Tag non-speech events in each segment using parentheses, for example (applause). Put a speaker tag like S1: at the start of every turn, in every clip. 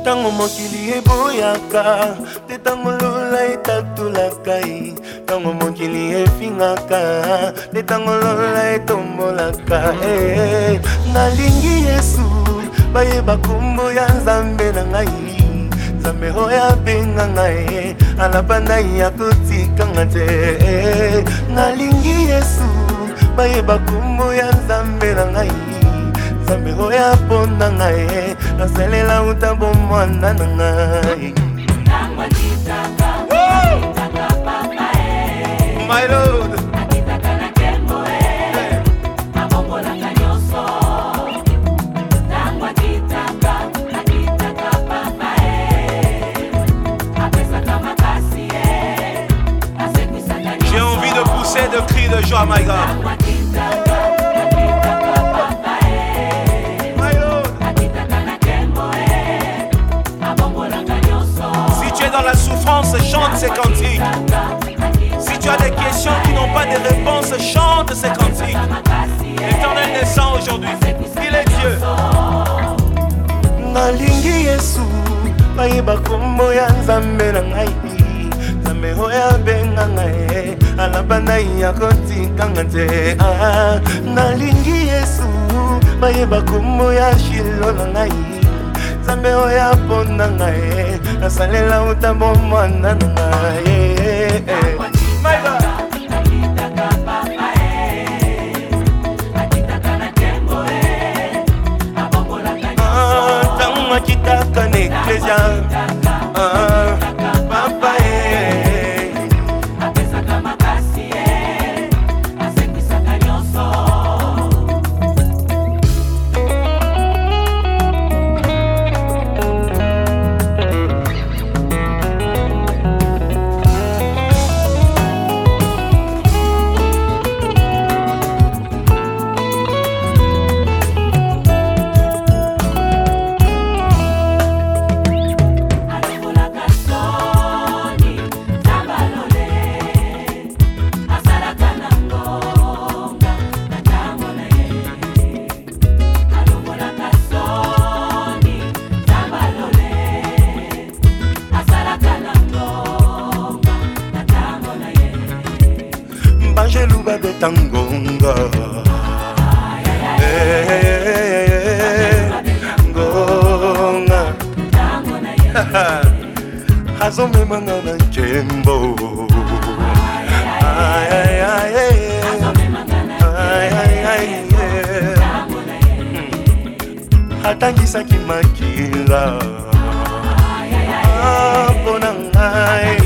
S1: ntango mokili eboyaka te ntango lola etatolaka ye ntango mokili efingaka nde ntango lola etombolaka eh. nalingi yesu bayeba kombo ya nzambe na ngai nzambe oyo abenga ngai alaba nai ya kotikanga te eh. nalingi yesu bayeba kombo ya nzambe na ngai nzambe oyo aponda ngai nasalela uta bomwana na ngai my road. aujourd'hui. Il est Dieu. nalingi yesu nayeba kombo ya nzambe na ngai nzambe oyo abenga ngai alaba nai ya kotikanga te ah, nalingi yesu nayeba kombo ya shilo na ngai nzambe oyo aponda ngai nasalela uta bomwana na ngai eh, eh, eh. azomemanga na nkembo eh. eh. atangisaki makila ah, mpona ngai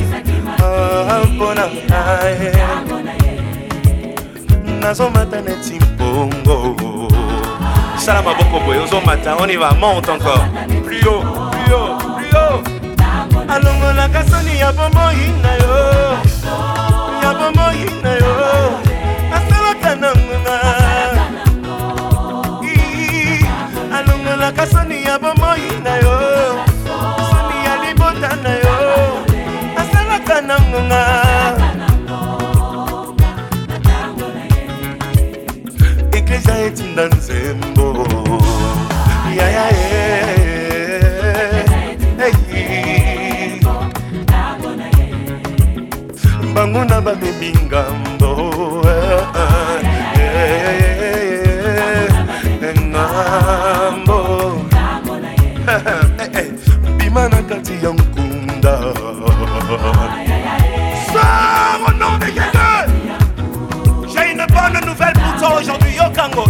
S1: ah, mpona ngai nazomata neti mpongo sala maboko boye ozomata on y va monte encore plus haut alongolaka soni ya bomoi na yo ya bomoi na yo asalaka na ngonga alongolaka soni ya bomoi na yo soni ya libota na yo asalaka na ngonga eklesia etinda nzembo yayae yeah, yeah, yeah. bango na bamemi ngambo eh, eh, eh, ngambo bima (laughs) na kati ya nkunda sœur au nom de Jésus j'ai une bonne nouvelle pour toi aujourd'hui yokango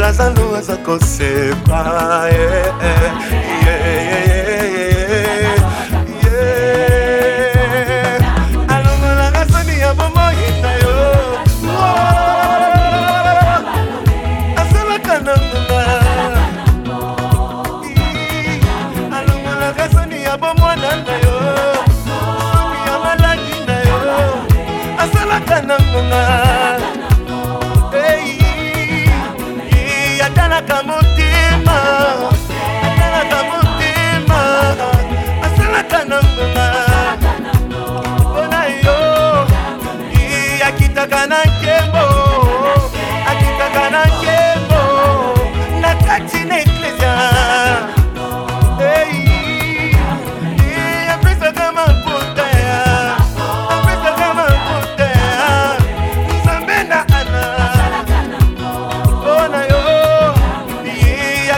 S1: lazalo aza kosepa eh, eh. na nganga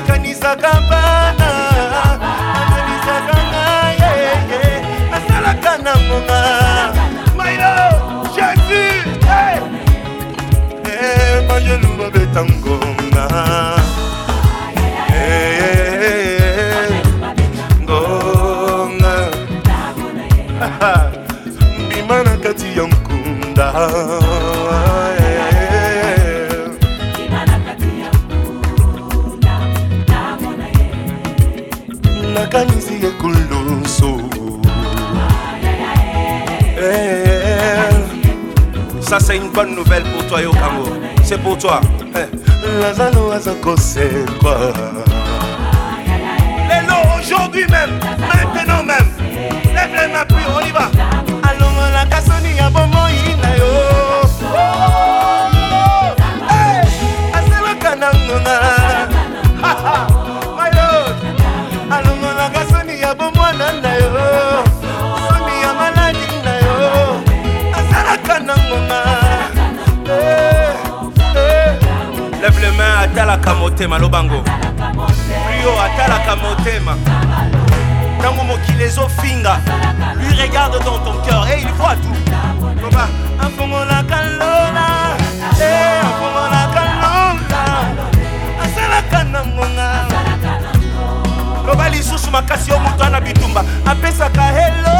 S1: nakanisaka mbana nakanisaka nga yeye nasalaka na ngonga mailo jésus mangeluba eh, beta ngonga nakanisi ye kulunsu eh. Ça c'est une bonne nouvelle pour toi yo Kango C'est pour toi eh. Lazalo aza kosekwa Lelo aujourd'hui même atalaka motema lobango lui atalaka motema ntango mokili ezofinga lui regarde dans ton cœur et eh, il voit tout loba afongolaka lola eh, afongolaka lola asalaka na ngonga loba lisusu makasi yo moto ana bitumba apesaka helo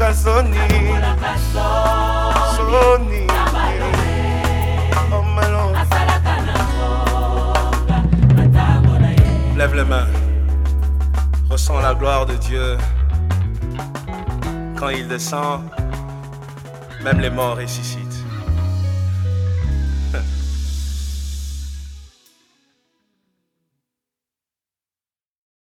S1: Oh, Lève les mains, ressens la gloire de Dieu. Quand il descend, même les morts ressuscitent.